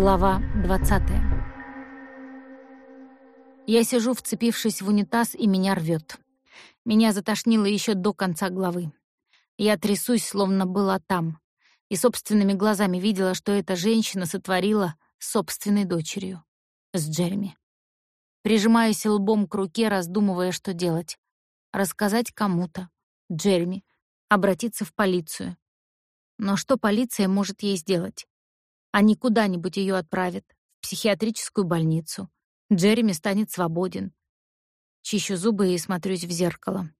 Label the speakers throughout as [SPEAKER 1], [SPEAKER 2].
[SPEAKER 1] Глава 20. Я сижу, вцепившись в унитаз, и меня рвет. Меня затошнило еще до конца главы. Я трясусь, словно была там, и собственными глазами видела, что эта женщина сотворила с собственной дочерью, с Джереми. Прижимаюсь лбом к руке, раздумывая, что делать. Рассказать кому-то, Джереми, обратиться в полицию. Но что полиция может ей сделать? Они куда-нибудь ее отправят, в психиатрическую больницу. Джереми станет свободен. Чищу зубы и смотрюсь в зеркало.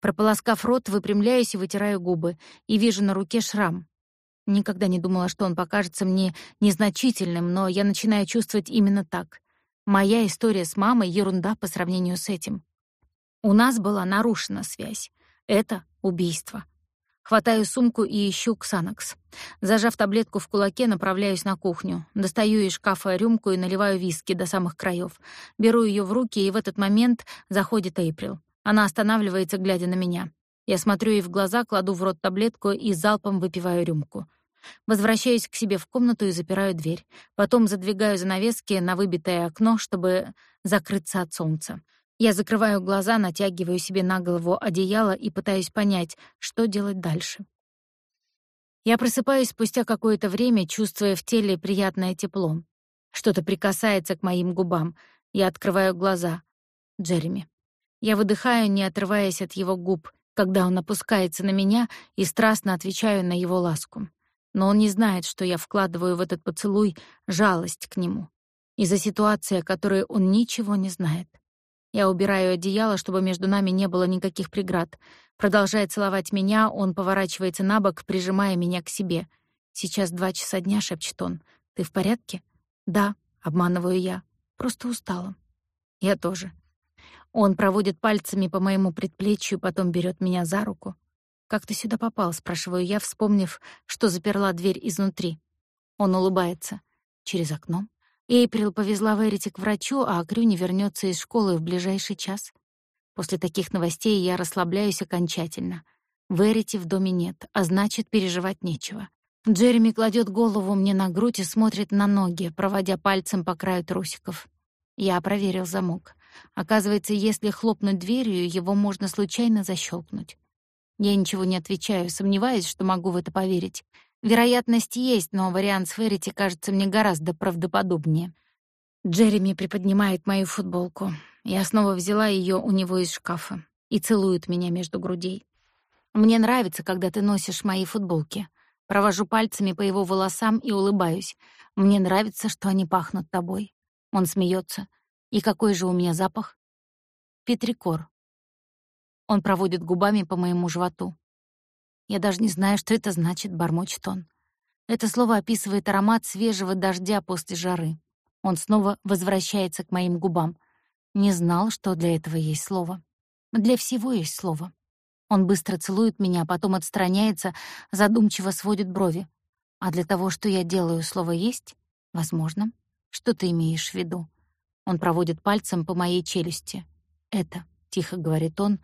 [SPEAKER 1] Прополоскав рот, выпрямляюсь и вытираю губы, и вижу на руке шрам. Никогда не думала, что он покажется мне незначительным, но я начинаю чувствовать именно так. Моя история с мамой — ерунда по сравнению с этим. У нас была нарушена связь. Это убийство. Хватаю сумку и ищу ксанакс. Зажав таблетку в кулаке, направляюсь на кухню. Достаю из шкафа рюмку и наливаю виски до самых краев. Беру ее в руки, и в этот момент заходит Эйприл. Она останавливается, глядя на меня. Я смотрю ей в глаза, кладу в рот таблетку и залпом выпиваю рюмку. Возвращаюсь к себе в комнату и запираю дверь. Потом задвигаю занавески на выбитое окно, чтобы закрыться от солнца. Я закрываю глаза, натягиваю себе на голову одеяло и пытаюсь понять, что делать дальше. Я просыпаюсь спустя какое-то время, чувствуя в теле приятное тепло. Что-то прикасается к моим губам. Я открываю глаза. Джереми. Я выдыхаю, не отрываясь от его губ, когда он опускается на меня и страстно отвечаю на его ласку. Но он не знает, что я вкладываю в этот поцелуй жалость к нему. Из-за ситуации, о которой он ничего не знает. Я убираю одеяло, чтобы между нами не было никаких преград. Продолжая целовать меня, он поворачивается на бок, прижимая меня к себе. «Сейчас два часа дня», — шепчет он. «Ты в порядке?» «Да», — обманываю я. «Просто устала». «Я тоже». Он проводит пальцами по моему предплечью, потом берет меня за руку. «Как ты сюда попал?» — спрашиваю я, вспомнив, что заперла дверь изнутри. Он улыбается. «Через окно?» Эйприл повезла Верити к врачу, а Крю не вернется из школы в ближайший час. После таких новостей я расслабляюсь окончательно. Верити в доме нет, а значит, переживать нечего. Джереми кладет голову мне на грудь и смотрит на ноги, проводя пальцем по краю трусиков. Я проверил замок. Оказывается, если хлопнуть дверью, его можно случайно защелкнуть. Я ничего не отвечаю, сомневаюсь, что могу в это поверить. Вероятность есть, но вариант с Верити кажется мне гораздо правдоподобнее. Джереми приподнимает мою футболку. Я снова взяла ее у него из шкафа и целует меня между грудей. Мне нравится, когда ты носишь мои футболки. Провожу пальцами по его волосам и улыбаюсь. Мне нравится, что они пахнут тобой. Он смеется. И какой же у меня запах? Петрикор. Он проводит губами по моему животу. Я даже не знаю, что это значит, бормочет он. Это слово описывает аромат свежего дождя после жары. Он снова возвращается к моим губам. Не знал, что для этого есть слово. Для всего есть слово. Он быстро целует меня, а потом отстраняется, задумчиво сводит брови. А для того, что я делаю, слово есть? Возможно. Что ты имеешь в виду? Он проводит пальцем по моей челюсти. Это, тихо говорит он,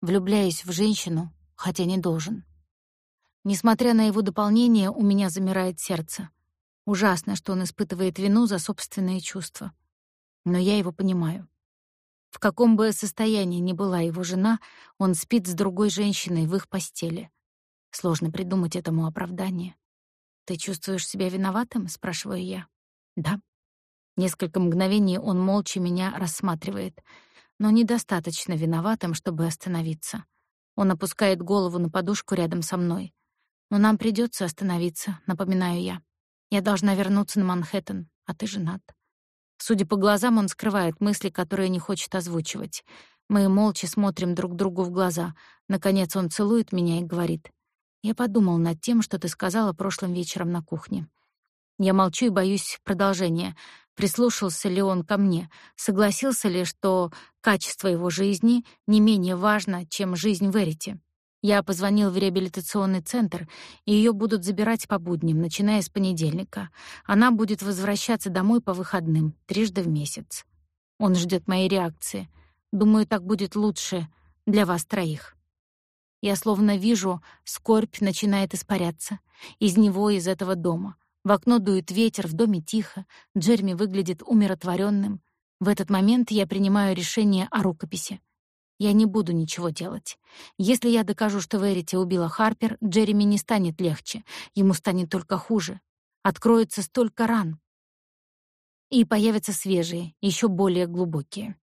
[SPEAKER 1] влюбляясь в женщину, хотя не должен. Несмотря на его дополнение, у меня замирает сердце. Ужасно, что он испытывает вину за собственные чувства. Но я его понимаю. В каком бы состоянии ни была его жена, он спит с другой женщиной в их постели. Сложно придумать этому оправдание. «Ты чувствуешь себя виноватым?» — спрашиваю я. «Да». Несколько мгновений он молча меня рассматривает, но недостаточно виноватым, чтобы остановиться. Он опускает голову на подушку рядом со мной. «Но нам придется остановиться», — напоминаю я. «Я должна вернуться на Манхэттен, а ты женат». Судя по глазам, он скрывает мысли, которые не хочет озвучивать. Мы молча смотрим друг другу в глаза. Наконец он целует меня и говорит. «Я подумал над тем, что ты сказала прошлым вечером на кухне. Я молчу и боюсь продолжения. Прислушался ли он ко мне? Согласился ли, что качество его жизни не менее важно, чем жизнь Верити? Я позвонил в реабилитационный центр, и ее будут забирать по будням, начиная с понедельника. Она будет возвращаться домой по выходным, трижды в месяц. Он ждет моей реакции. Думаю, так будет лучше для вас троих. Я словно вижу, скорбь начинает испаряться из него, из этого дома — В окно дует ветер, в доме тихо, Джерми выглядит умиротворенным. В этот момент я принимаю решение о рукописи. Я не буду ничего делать. Если я докажу, что Верити убила Харпер, Джереми не станет легче, ему станет только хуже. Откроется столько ран. И появятся свежие, еще более глубокие.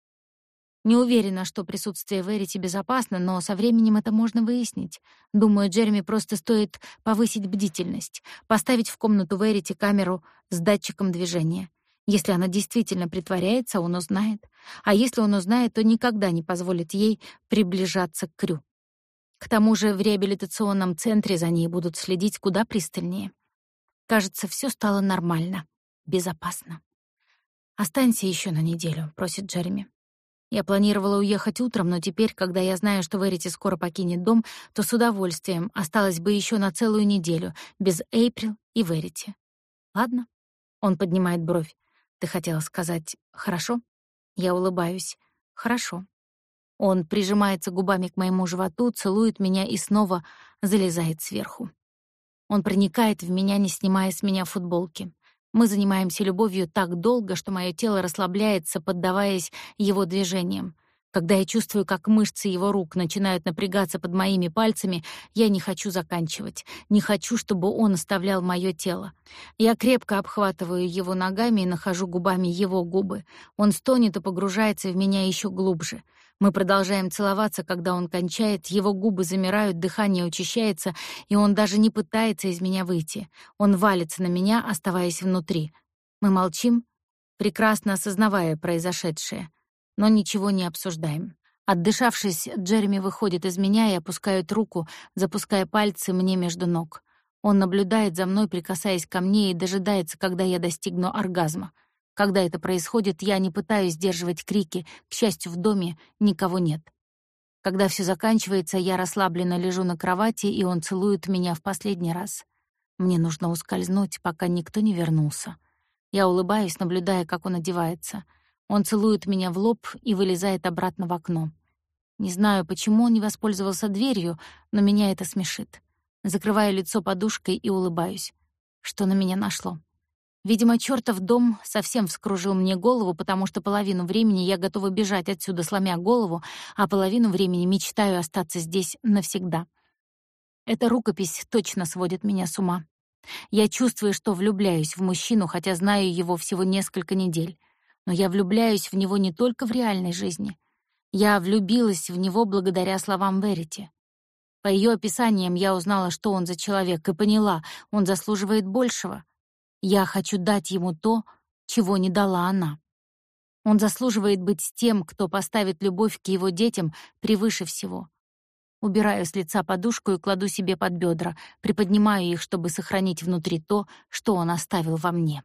[SPEAKER 1] Не уверена, что присутствие Верити безопасно, но со временем это можно выяснить. Думаю, Джереми просто стоит повысить бдительность, поставить в комнату Верити камеру с датчиком движения. Если она действительно притворяется, он узнает. А если он узнает, то никогда не позволит ей приближаться к Крю. К тому же в реабилитационном центре за ней будут следить куда пристальнее. Кажется, все стало нормально, безопасно. «Останься еще на неделю», — просит Джереми. Я планировала уехать утром, но теперь, когда я знаю, что Верити скоро покинет дом, то с удовольствием осталась бы еще на целую неделю, без Эйприл и Верити. Ладно? Он поднимает бровь. Ты хотела сказать «хорошо»? Я улыбаюсь. «Хорошо». Он прижимается губами к моему животу, целует меня и снова залезает сверху. Он проникает в меня, не снимая с меня футболки. Мы занимаемся любовью так долго, что мое тело расслабляется, поддаваясь его движениям. Когда я чувствую, как мышцы его рук начинают напрягаться под моими пальцами, я не хочу заканчивать. Не хочу, чтобы он оставлял мое тело. Я крепко обхватываю его ногами и нахожу губами его губы. Он стонет и погружается в меня еще глубже. Мы продолжаем целоваться, когда он кончает, его губы замирают, дыхание учащается, и он даже не пытается из меня выйти. Он валится на меня, оставаясь внутри. Мы молчим, прекрасно осознавая произошедшее но ничего не обсуждаем. Отдышавшись, Джереми выходит из меня и опускает руку, запуская пальцы мне между ног. Он наблюдает за мной, прикасаясь ко мне, и дожидается, когда я достигну оргазма. Когда это происходит, я не пытаюсь сдерживать крики. К счастью, в доме никого нет. Когда все заканчивается, я расслабленно лежу на кровати, и он целует меня в последний раз. Мне нужно ускользнуть, пока никто не вернулся. Я улыбаюсь, наблюдая, как он одевается — он целует меня в лоб и вылезает обратно в окно. Не знаю, почему он не воспользовался дверью, но меня это смешит. Закрываю лицо подушкой и улыбаюсь. Что на меня нашло? Видимо, чёртов дом совсем вскружил мне голову, потому что половину времени я готова бежать отсюда, сломя голову, а половину времени мечтаю остаться здесь навсегда. Эта рукопись точно сводит меня с ума. Я чувствую, что влюбляюсь в мужчину, хотя знаю его всего несколько недель. Но я влюбляюсь в него не только в реальной жизни. Я влюбилась в него благодаря словам Верити. По ее описаниям я узнала, что он за человек, и поняла, он заслуживает большего. Я хочу дать ему то, чего не дала она. Он заслуживает быть с тем, кто поставит любовь к его детям превыше всего. Убираю с лица подушку и кладу себе под бедра, приподнимаю их, чтобы сохранить внутри то, что он оставил во мне.